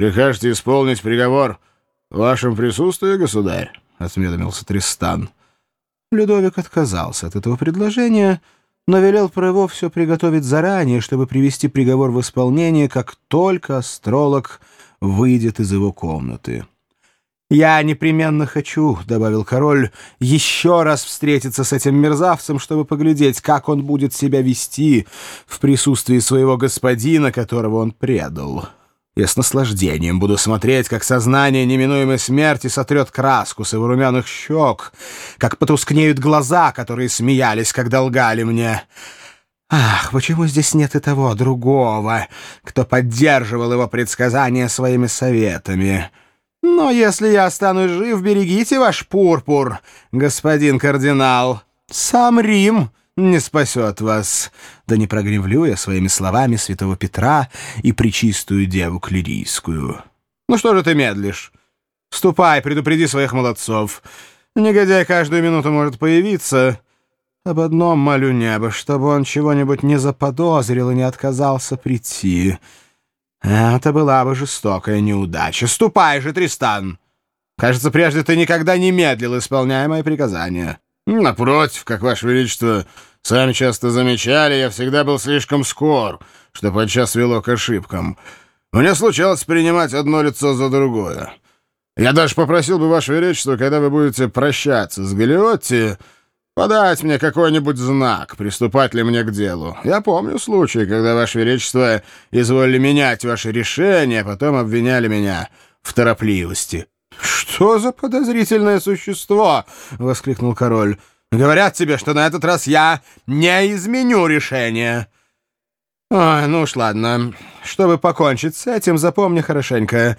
Прикажете исполнить приговор в вашем присутствии, государь?» — осведомился Тристан. Людовик отказался от этого предложения, но велел Прево все приготовить заранее, чтобы привести приговор в исполнение, как только астролог выйдет из его комнаты. «Я непременно хочу», — добавил король, — «еще раз встретиться с этим мерзавцем, чтобы поглядеть, как он будет себя вести в присутствии своего господина, которого он предал». Я с наслаждением буду смотреть, как сознание неминуемой смерти сотрет краску с его румяных щек, как потускнеют глаза, которые смеялись, когда лгали мне. Ах, почему здесь нет и того другого, кто поддерживал его предсказания своими советами? Но если я останусь жив, берегите ваш пурпур, господин кардинал. Сам Рим не спасет вас, да не прогневлю я своими словами святого Петра и причистую деву Клирийскую. Ну что же ты медлишь? Ступай, предупреди своих молодцов. Негодяй каждую минуту может появиться. Об одном молю небо, чтобы он чего-нибудь не заподозрил и не отказался прийти. Это была бы жестокая неудача. Ступай же, Тристан! Кажется, прежде ты никогда не медлил, исполняя мои приказания. Напротив, как Ваше Величество сами часто замечали, я всегда был слишком скор, что подчас вело к ошибкам. Мне случалось принимать одно лицо за другое. Я даже попросил бы Ваше Величество, когда вы будете прощаться с Галиотти, подать мне какой-нибудь знак, приступать ли мне к делу. Я помню случай, когда Ваше Величество изволили менять ваши решения, а потом обвиняли меня в торопливости. «Что за подозрительное существо?» — воскликнул король. «Говорят тебе, что на этот раз я не изменю решение». «Ой, ну уж ладно. Чтобы покончить с этим, запомни хорошенько.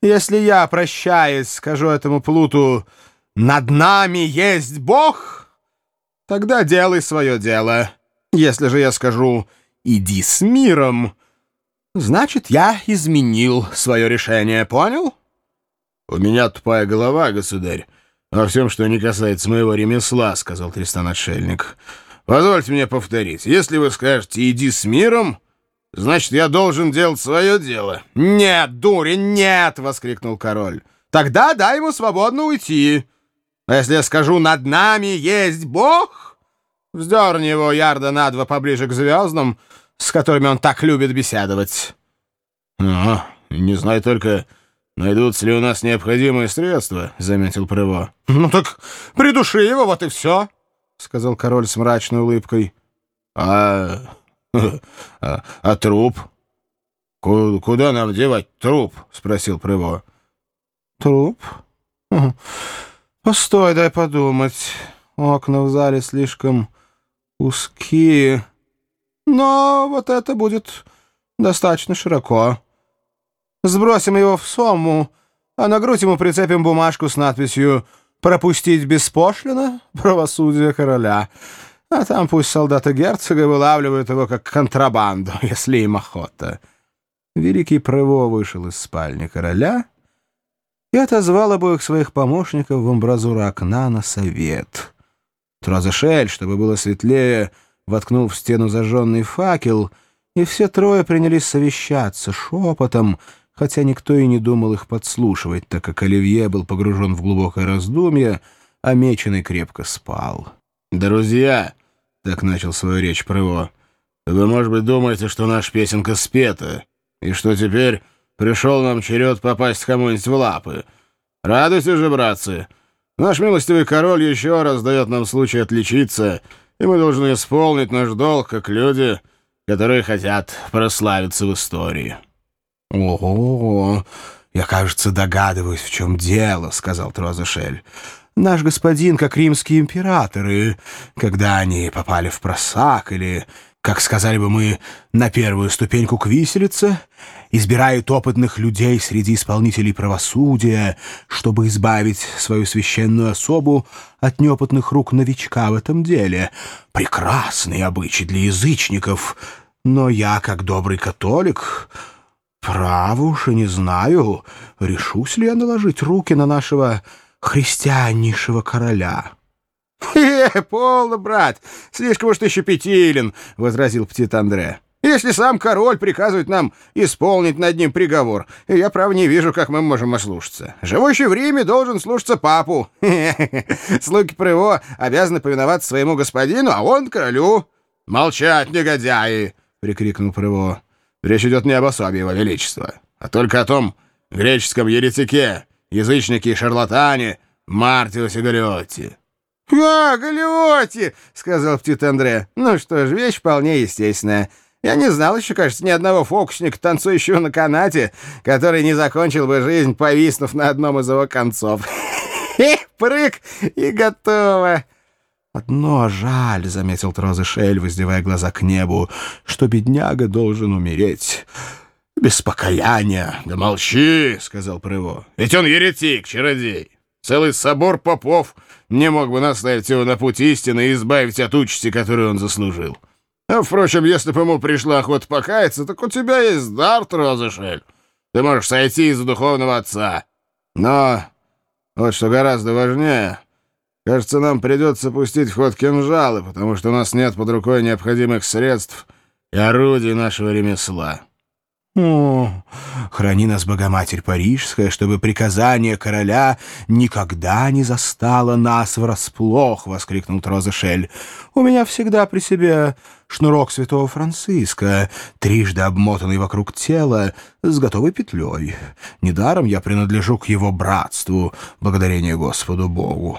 Если я, прощаясь, скажу этому плуту «Над нами есть Бог», тогда делай свое дело. Если же я скажу «Иди с миром», значит, я изменил свое решение, понял?» «У меня тупая голова, государь, во всем, что не касается моего ремесла», — сказал Тристан-отшельник. «Позвольте мне повторить. Если вы скажете «иди с миром», значит, я должен делать свое дело». «Нет, дурень, нет!» — воскликнул король. «Тогда дай ему свободно уйти. А если я скажу «над нами есть Бог», вздерни его ярда на два поближе к звездам, с которыми он так любит беседовать». «Ну, не знаю только...» «Найдутся ли у нас необходимые средства?» — заметил Прево. «Ну так придуши его, вот и все», — сказал король с мрачной улыбкой. «А... а, а труп? Куда нам девать труп?» — спросил Прево. «Труп? Постой, дай подумать. Окна в зале слишком узкие. Но вот это будет достаточно широко». Сбросим его в сомму, а на грудь ему прицепим бумажку с надписью «Пропустить беспошлино? Правосудие короля». А там пусть солдаты герцога вылавливают его как контрабанду, если им охота. Великий Прево вышел из спальни короля и отозвал обоих своих помощников в амбразуру окна на совет. Трозешель, чтобы было светлее, воткнул в стену зажженный факел, и все трое принялись совещаться шепотом, хотя никто и не думал их подслушивать, так как Оливье был погружен в глубокое раздумье, а Меченый крепко спал. «Друзья!» — так начал свою речь Прево. «Вы, может быть, думаете, что наша песенка спета, и что теперь пришел нам черед попасть кому-нибудь в лапы. Радуйте же, братцы! Наш милостивый король еще раз дает нам случай отличиться, и мы должны исполнить наш долг, как люди, которые хотят прославиться в истории». «Ого! Я, кажется, догадываюсь, в чем дело», — сказал Трозешель. «Наш господин, как римские императоры, когда они попали в просак или, как сказали бы мы, на первую ступеньку к виселице, избирают опытных людей среди исполнителей правосудия, чтобы избавить свою священную особу от неопытных рук новичка в этом деле. Прекрасный обычай для язычников, но я, как добрый католик...» Право уж и не знаю, решусь ли я наложить руки на нашего христианнейшего короля. «Хе, полно, брат, слишком уж ты щепетилен», — возразил Птит Андре. если сам король приказывает нам исполнить над ним приговор, я, право, не вижу, как мы можем ослушаться. Живущий в Риме должен слушаться папу. Слуги Прево обязаны повиноваться своему господину, а он королю. «Молчать, негодяи!» — прикрикнул Прево. «Речь идет не об особе его величества, а только о том греческом еретике, язычнике и шарлатане Мартиусе Галиотти». «А, Галиотти!» — сказал птит Андре. «Ну что ж, вещь вполне естественная». Я не знал еще, кажется, ни одного фокусника, танцующего на канате, который не закончил бы жизнь, повиснув на одном из его концов. Прыг, и готово. «Одно жаль», — заметил Трозышель, воздевая глаза к небу, — «что бедняга должен умереть без покаяния». «Да молчи», — сказал Прыво, — «ведь он еретик, чародей. Целый собор попов не мог бы наставить его на путь истины и избавить от участи, которую он заслужил». А, впрочем, если бы ему пришла охота покаяться, так у тебя есть дар, Трозышель. Ты можешь сойти из-за духовного отца. Но вот что гораздо важнее, кажется, нам придется пустить в ход кинжалы, потому что у нас нет под рукой необходимых средств и орудий нашего ремесла. О, храни нас, Богоматерь Парижская, чтобы приказание короля никогда не застало нас врасплох, — воскликнул Трозешель. У меня всегда при себе шнурок святого Франциска, трижды обмотанный вокруг тела, с готовой петлей. Недаром я принадлежу к его братству, благодарение Господу Богу.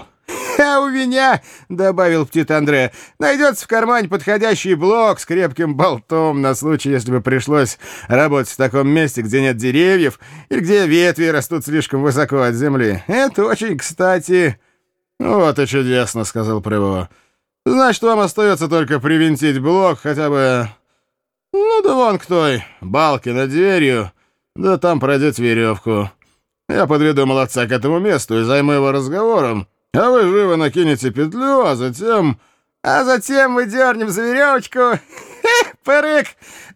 «А у меня, — добавил птит Андре, — найдется в кармане подходящий блок с крепким болтом на случай, если бы пришлось работать в таком месте, где нет деревьев или где ветви растут слишком высоко от земли. Это очень кстати...» «Вот и чудесно», — сказал Прево. «Значит, вам остается только привинтить блок хотя бы... Ну да вон к той балке над дверью, да там пройдет веревку. Я подведу молодца к этому месту и займу его разговором». А вы живо накинете петлю, а затем... А затем мы дернем за веревочку. Пырык!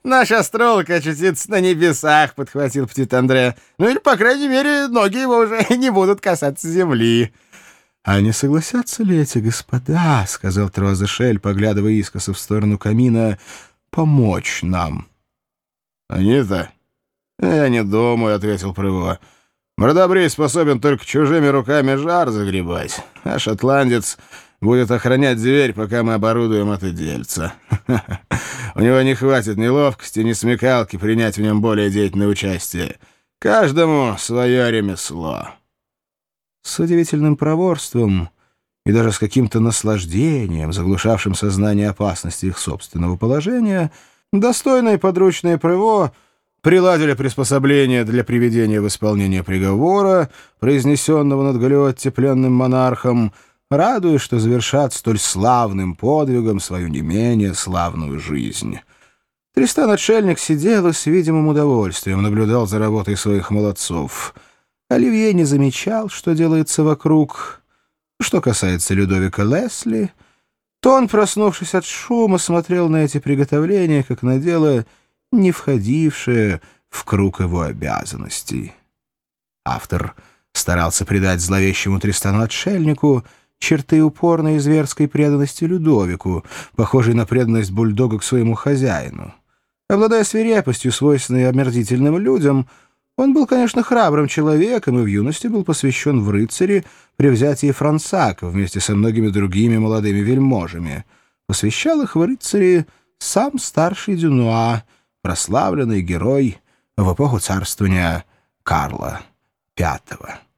Наш астролог очутится на небесах, подхватил птит Андре. Ну или, по крайней мере, ноги его уже не будут касаться земли. «А не согласятся ли эти господа, — сказал Трозешель, поглядывая искоса в сторону камина, — помочь нам?» «Они-то? Я не думаю, — ответил Прыво. Мордобрей способен только чужими руками жар загребать, а шотландец будет охранять дверь, пока мы оборудуем это дельце. У него не хватит ни ловкости, ни смекалки принять в нем более деятельное участие. Каждому свое ремесло. С удивительным проворством и даже с каким-то наслаждением, заглушавшим сознание опасности их собственного положения, достойное подручное прыво — приладили приспособления для приведения в исполнение приговора, произнесенного над Галиотти пленным монархом, радуясь, что завершат столь славным подвигом свою не менее славную жизнь. Тристан-отшельник сидел и с видимым удовольствием наблюдал за работой своих молодцов. Оливье не замечал, что делается вокруг. Что касается Людовика Лесли, то он, проснувшись от шума, смотрел на эти приготовления, как на дело — не входившее в круг его обязанностей. Автор старался придать зловещему Тристану-отшельнику черты упорной и зверской преданности Людовику, похожей на преданность бульдога к своему хозяину. Обладая свирепостью, свойственной омерзительным людям, он был, конечно, храбрым человеком и в юности был посвящен в рыцари при взятии Франсака вместе со многими другими молодыми вельможами. Посвящал их в рыцари сам старший Дюнуа — прославленный герой в эпоху царствования Карла V.